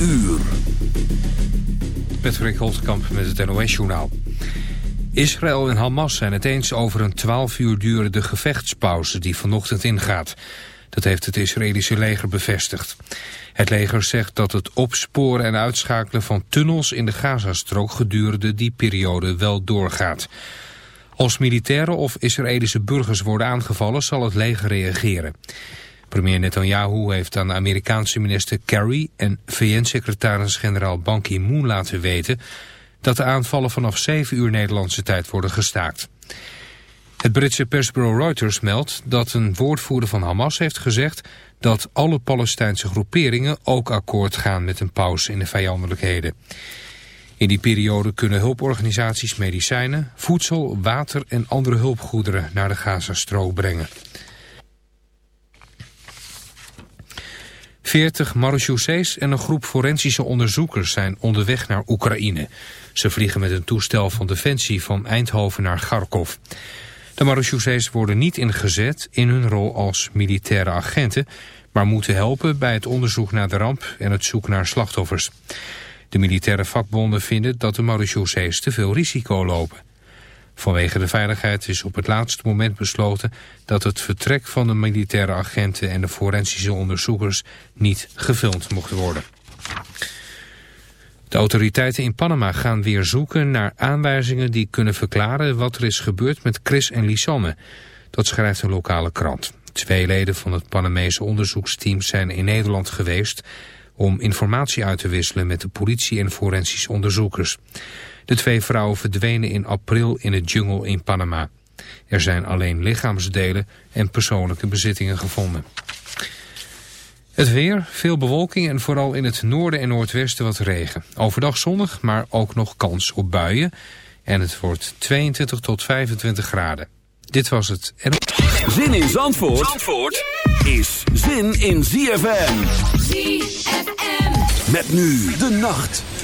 uur. Patrick Holtkamp met het NOS-journaal. Israël en Hamas zijn het eens over een 12 uur durende gevechtspauze die vanochtend ingaat. Dat heeft het Israëlische leger bevestigd. Het leger zegt dat het opsporen en uitschakelen van tunnels in de Gazastrook gedurende die periode wel doorgaat. Als militairen of Israëlische burgers worden aangevallen zal het leger reageren. Premier Netanyahu heeft aan de Amerikaanse minister Kerry en VN-secretaris-generaal Ban Ki-moon laten weten dat de aanvallen vanaf 7 uur Nederlandse tijd worden gestaakt. Het Britse persbureau Reuters meldt dat een woordvoerder van Hamas heeft gezegd dat alle Palestijnse groeperingen ook akkoord gaan met een pauze in de vijandelijkheden. In die periode kunnen hulporganisaties medicijnen, voedsel, water en andere hulpgoederen naar de Gazastrook brengen. 40 marechaussees en een groep forensische onderzoekers zijn onderweg naar Oekraïne. Ze vliegen met een toestel van Defensie van Eindhoven naar Kharkov. De marechaussees worden niet ingezet in hun rol als militaire agenten... maar moeten helpen bij het onderzoek naar de ramp en het zoeken naar slachtoffers. De militaire vakbonden vinden dat de marechaussees te veel risico lopen. Vanwege de veiligheid is op het laatste moment besloten dat het vertrek van de militaire agenten en de forensische onderzoekers niet gefilmd mocht worden. De autoriteiten in Panama gaan weer zoeken naar aanwijzingen die kunnen verklaren wat er is gebeurd met Chris en Lisanne. Dat schrijft een lokale krant. Twee leden van het Panamese onderzoeksteam zijn in Nederland geweest om informatie uit te wisselen met de politie en forensische onderzoekers. De twee vrouwen verdwenen in april in het jungle in Panama. Er zijn alleen lichaamsdelen en persoonlijke bezittingen gevonden. Het weer, veel bewolking en vooral in het noorden en noordwesten wat regen. Overdag zonnig, maar ook nog kans op buien. En het wordt 22 tot 25 graden. Dit was het. Zin in Zandvoort, Zandvoort is zin in ZFM. ZFM. Met nu de nacht.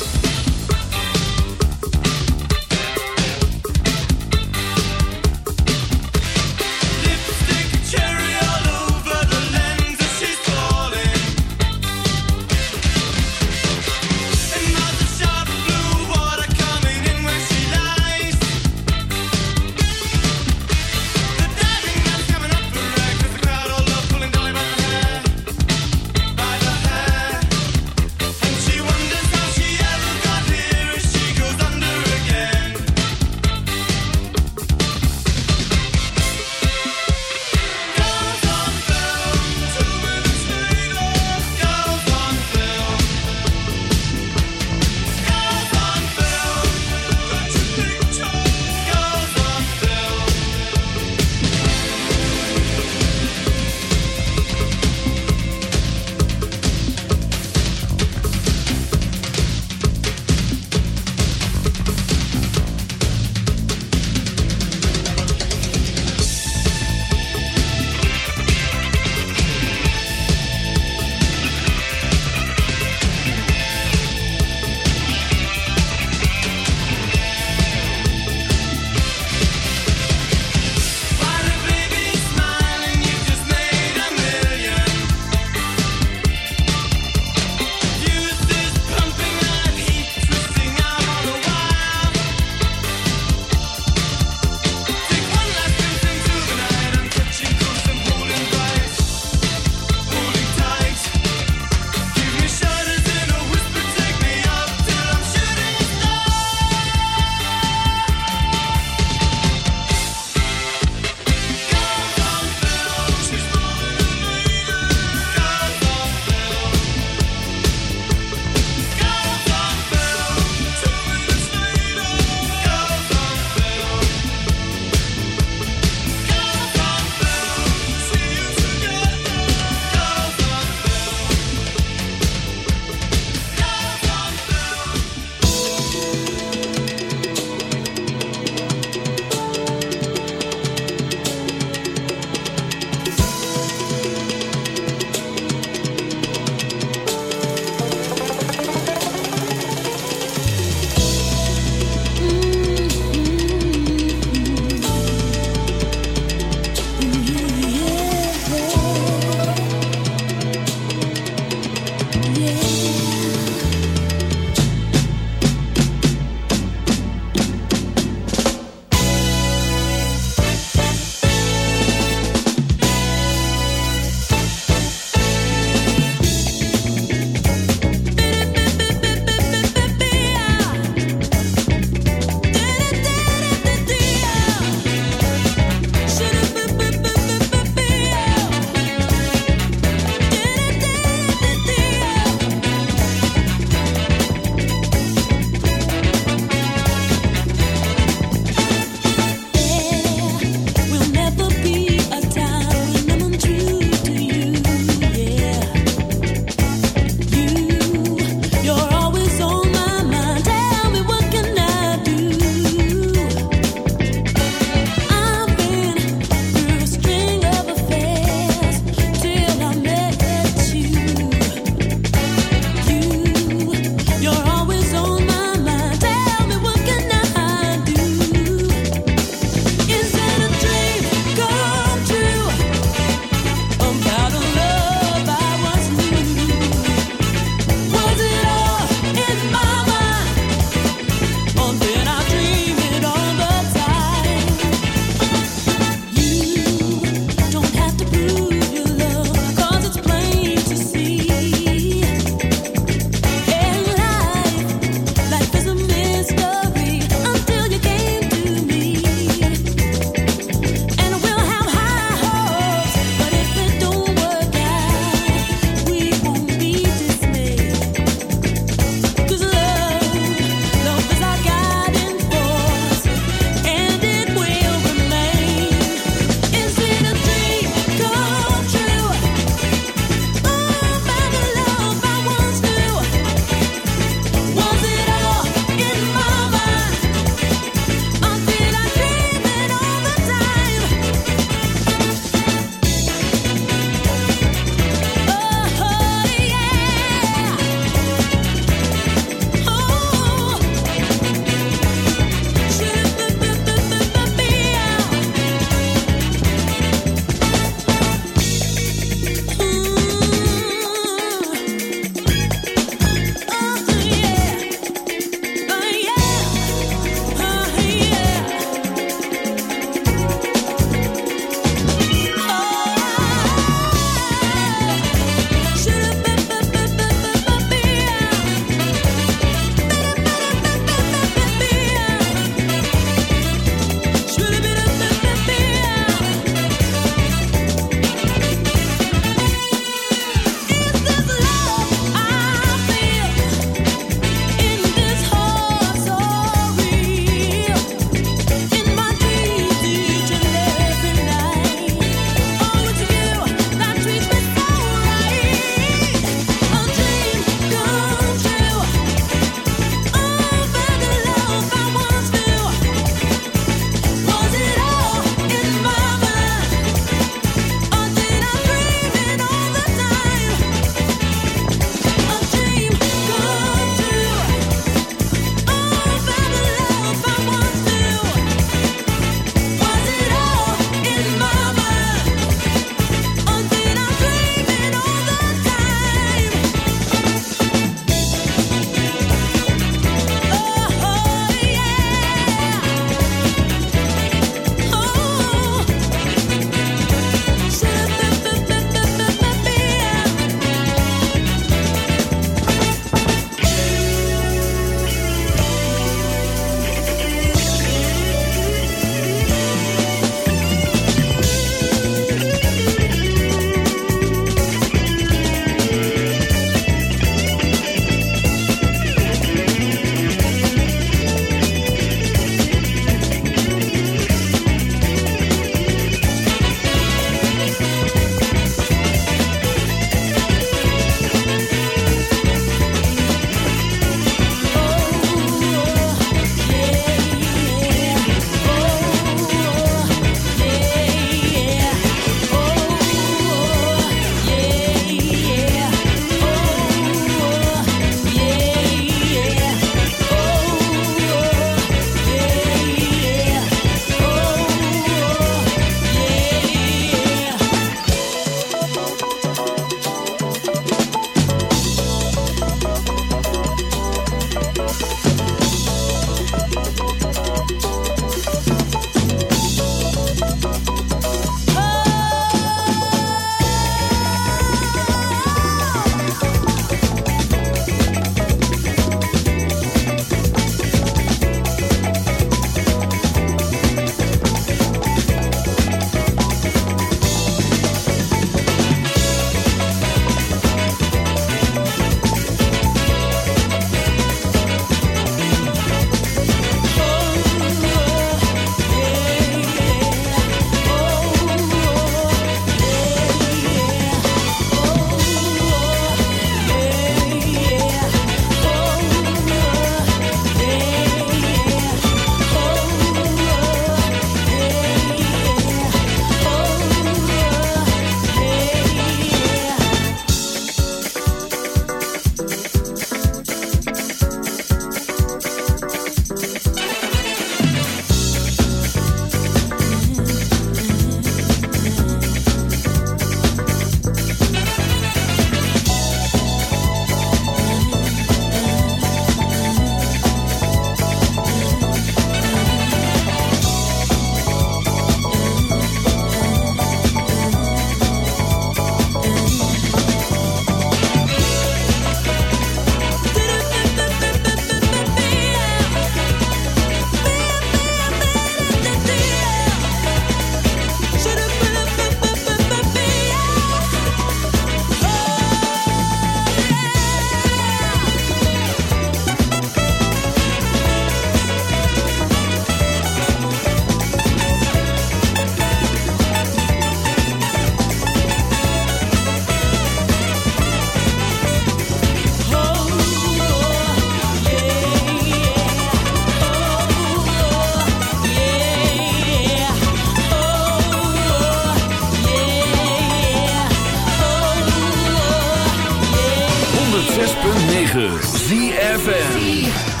106.9 ZFN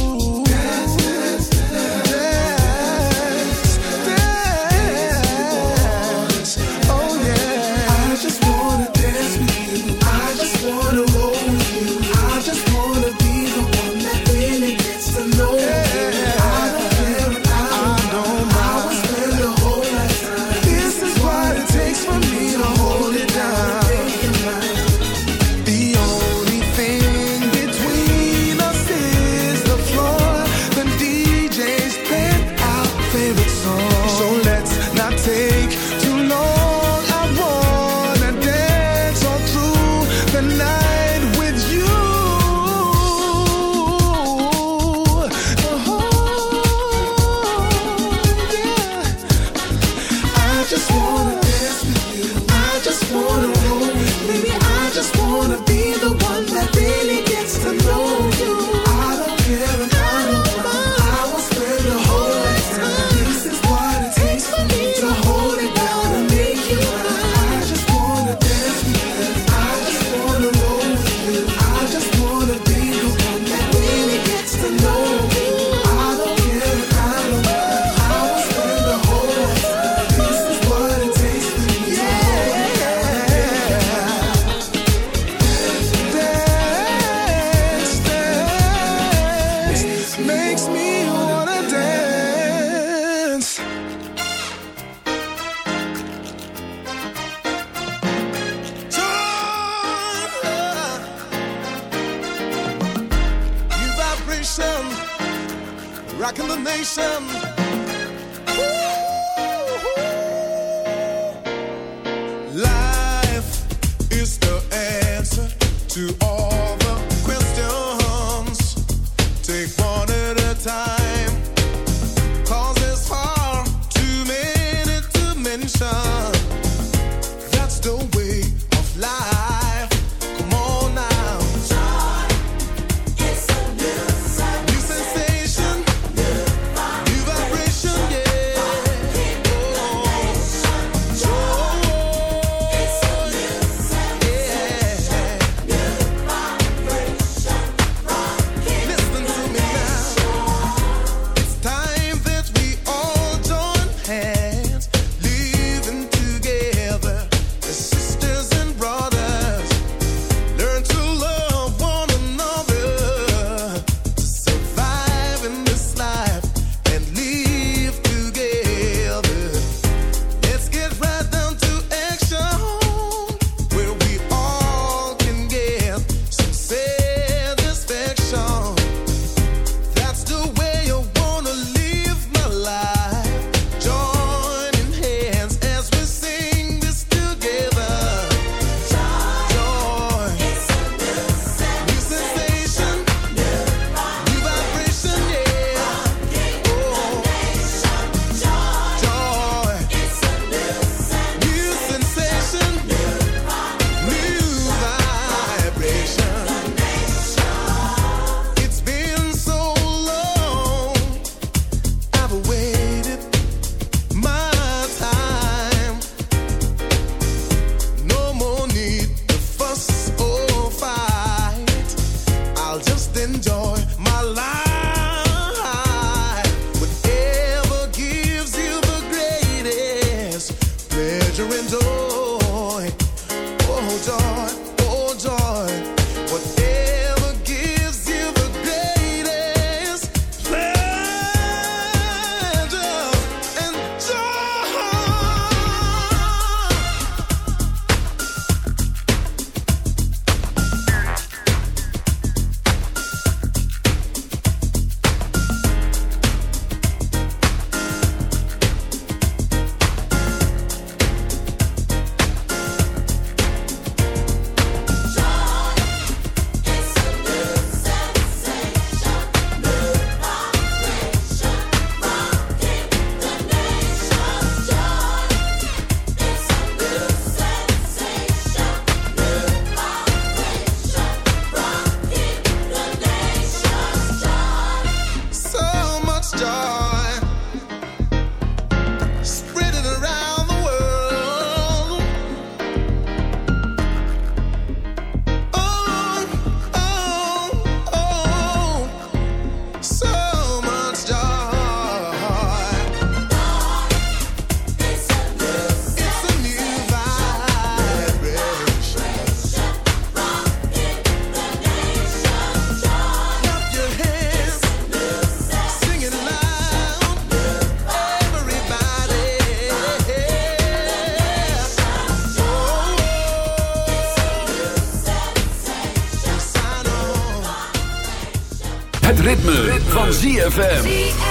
ZFM.